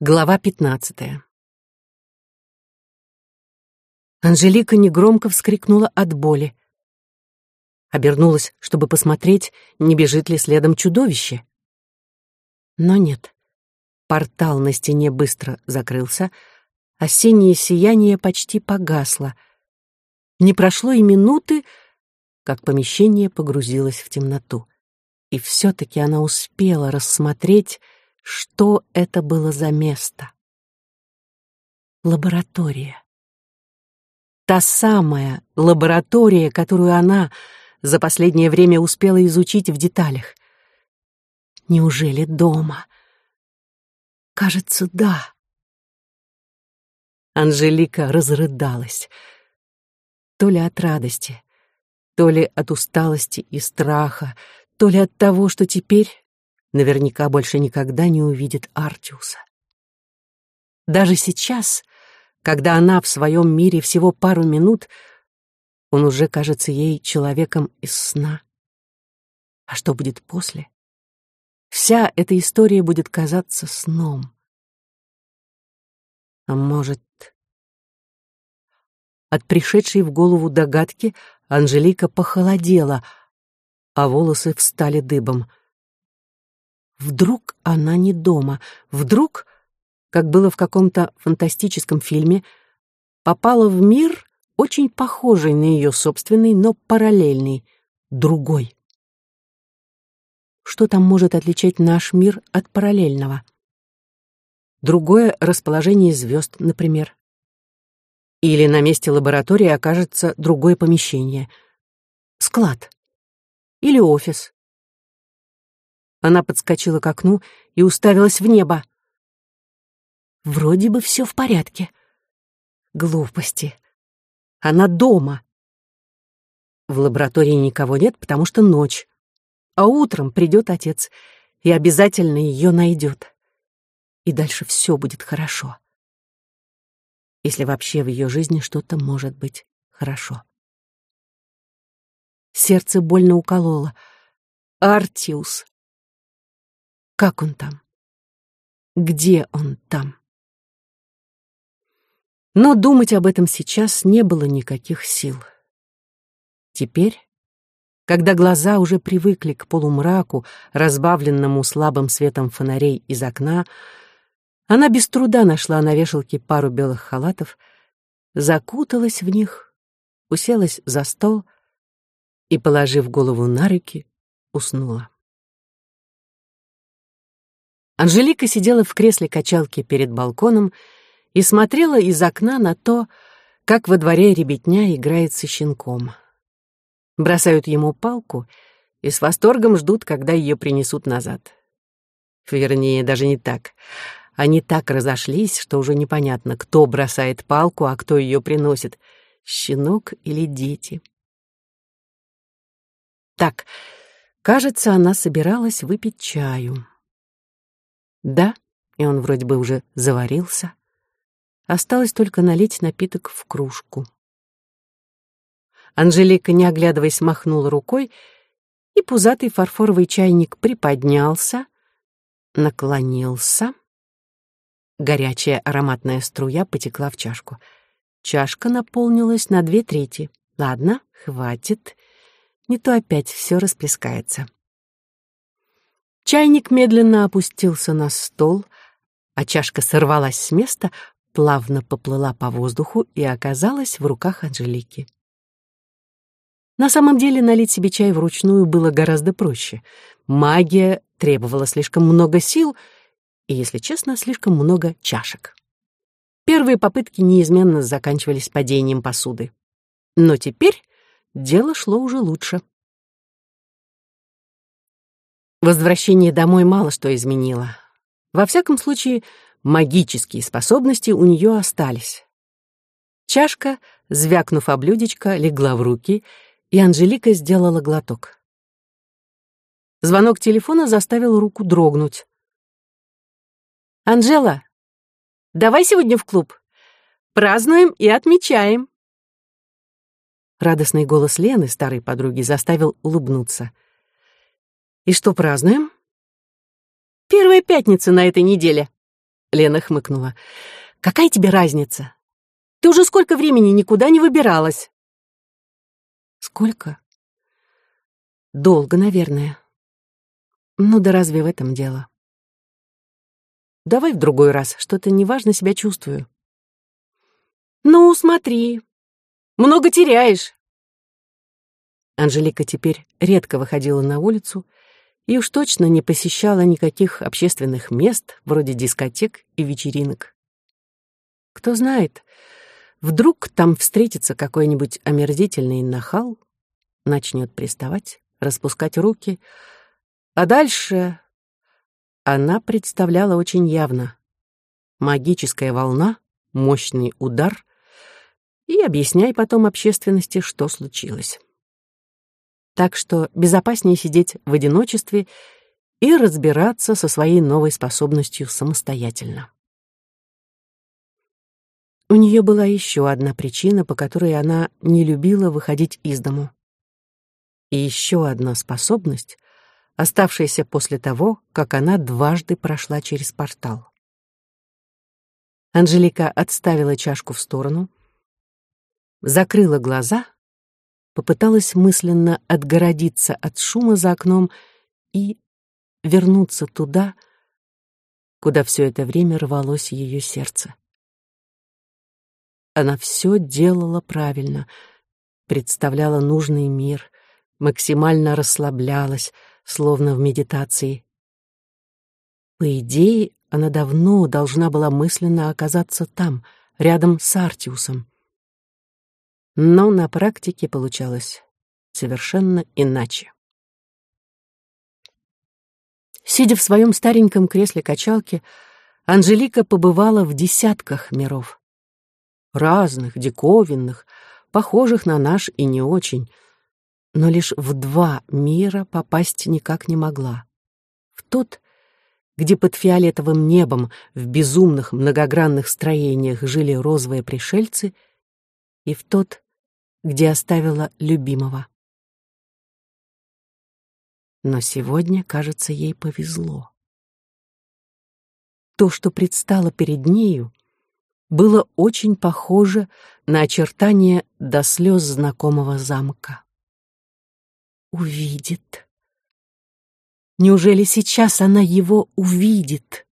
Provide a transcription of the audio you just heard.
Глава пятнадцатая. Анжелика негромко вскрикнула от боли. Обернулась, чтобы посмотреть, не бежит ли следом чудовище. Но нет. Портал на стене быстро закрылся, осеннее сияние почти погасло. Не прошло и минуты, как помещение погрузилось в темноту. И все-таки она успела рассмотреть, что это было за место. Лаборатория. Та самая лаборатория, которую она за последнее время успела изучить в деталях. Неужели дома? Кажется, да. Анжелика разрыдалась. То ли от радости, то ли от усталости и страха, то ли от того, что теперь наверняка больше никогда не увидит Артиуса. Даже сейчас, когда она в своем мире всего пару минут, он уже кажется ей человеком из сна. А что будет после? Вся эта история будет казаться сном. А может... От пришедшей в голову догадки Анжелика похолодела, а волосы встали дыбом. Вдруг она не дома, вдруг, как было в каком-то фантастическом фильме, попала в мир, очень похожий на ее собственный, но параллельный, другой. Что там может отличать наш мир от параллельного? Другое расположение звезд, например. Или на месте лаборатории окажется другое помещение. Склад. Или офис. Она подскочила к окну и уставилась в небо. Вроде бы все в порядке. Глупости. Она дома. В лаборатории никого нет, потому что ночь. А утром придет отец и обязательно ее найдет. И дальше все будет хорошо. Если вообще в ее жизни что-то может быть хорошо. Сердце больно укололо. Артиус. Как он там? Где он там? Но думать об этом сейчас не было никаких сил. Теперь, когда глаза уже привыкли к полумраку, разбавленному слабым светом фонарей из окна, она без труда нашла на вешалке пару белых халатов, закуталась в них, уселась за стол и, положив голову на руки, уснула. Анжелика сидела в кресле качалки перед балконом и смотрела из окна на то, как во дворе ребятня играет со щенком. Бросают ему палку и с восторгом ждут, когда ее принесут назад. Вернее, даже не так. Они так разошлись, что уже непонятно, кто бросает палку, а кто ее приносит — щенок или дети. Так, кажется, она собиралась выпить чаю. Да, и он вроде бы уже заварился. Осталось только налить напиток в кружку. Анжелика, не оглядываясь, махнула рукой, и пузатый фарфоровый чайник приподнялся, наклонился. Горячая ароматная струя потекла в чашку. Чашка наполнилась на две трети. Ладно, хватит. Не то опять все расплескается. Чайник медленно опустился на стол, а чашка сорвалась с места, плавно поплыла по воздуху и оказалась в руках Анжелики. На самом деле налить себе чай вручную было гораздо проще. Магия требовала слишком много сил и, если честно, слишком много чашек. Первые попытки неизменно заканчивались падением посуды. Но теперь дело шло уже лучше. Возвращение домой мало что изменило. Во всяком случае, магические способности у нее остались. Чашка, звякнув о блюдечко, легла в руки, и Анжелика сделала глоток. Звонок телефона заставил руку дрогнуть. «Анжела, давай сегодня в клуб. Празднуем и отмечаем». Радостный голос Лены, старой подруги, заставил улыбнуться — и что празднуем? Первая пятница на этой неделе. Лена хмыкнула. «Какая тебе разница? Ты уже сколько времени никуда не выбиралась?» «Сколько?» «Долго, наверное. Ну да разве в этом дело?» «Давай в другой раз, что-то неважно себя чувствую». «Ну, смотри, много теряешь». Анжелика теперь редко выходила на улицу и уж точно не посещала никаких общественных мест, вроде дискотек и вечеринок. Кто знает, вдруг там встретится какой-нибудь омерзительный нахал, начнет приставать, распускать руки, а дальше она представляла очень явно. Магическая волна, мощный удар, и объясняй потом общественности, что случилось так что безопаснее сидеть в одиночестве и разбираться со своей новой способностью самостоятельно. У нее была еще одна причина, по которой она не любила выходить из дому. И еще одна способность, оставшаяся после того, как она дважды прошла через портал. Анжелика отставила чашку в сторону, закрыла глаза — попыталась мысленно отгородиться от шума за окном и вернуться туда, куда все это время рвалось ее сердце. Она все делала правильно, представляла нужный мир, максимально расслаблялась, словно в медитации. По идее, она давно должна была мысленно оказаться там, рядом с Артиусом. Но на практике получалось совершенно иначе. Сидя в своем стареньком кресле-качалке, Анжелика побывала в десятках миров. Разных, диковинных, похожих на наш и не очень. Но лишь в два мира попасть никак не могла. В тот, где под фиолетовым небом в безумных многогранных строениях жили розовые пришельцы, и в тот, где оставила любимого. Но сегодня, кажется, ей повезло. То, что предстало перед нею, было очень похоже на очертания до слез знакомого замка. Увидит. Неужели сейчас она его увидит?